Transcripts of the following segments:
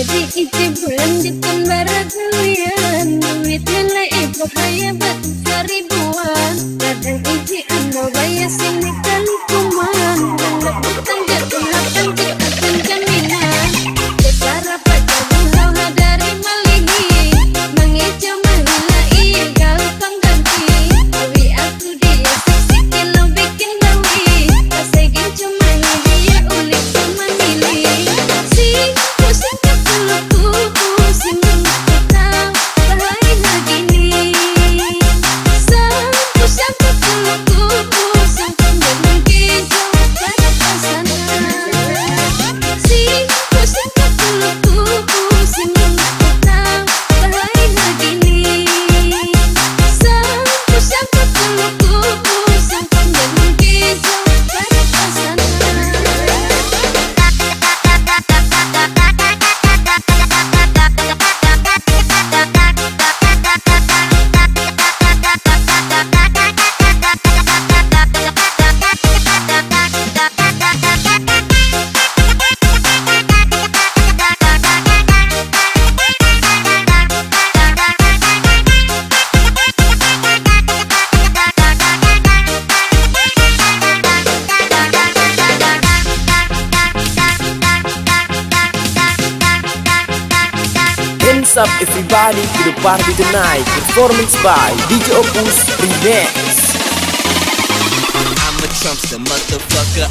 Jadi icipan di pembara kalian Duit nilai ibu haya batu seribuan Kadang iji anak bayar sini kali kuman Dan leputan look up everybody to the party tonight. Performance by DJ Opus Remix. I'm a Trumpster motherfucker.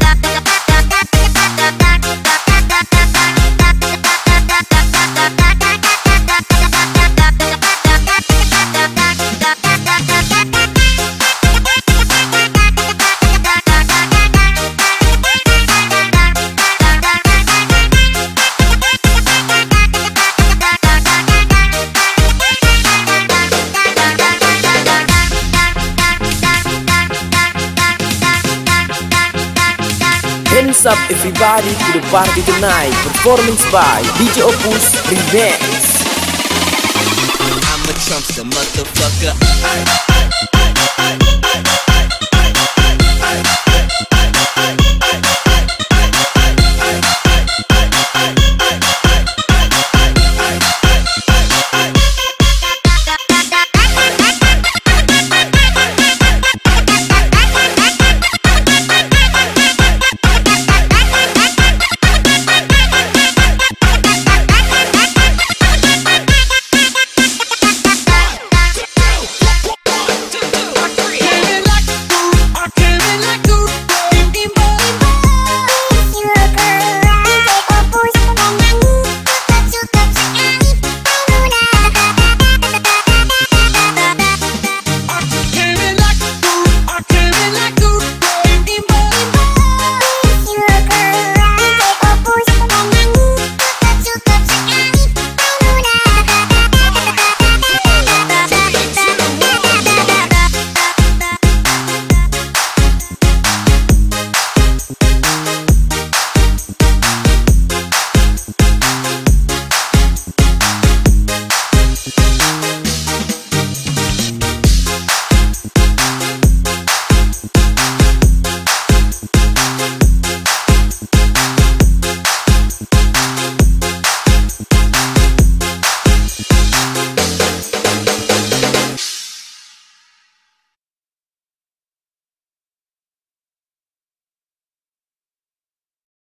da da da What's up everybody? To the party tonight. Performance by DJ Opus Revenge I'm a motherfucker.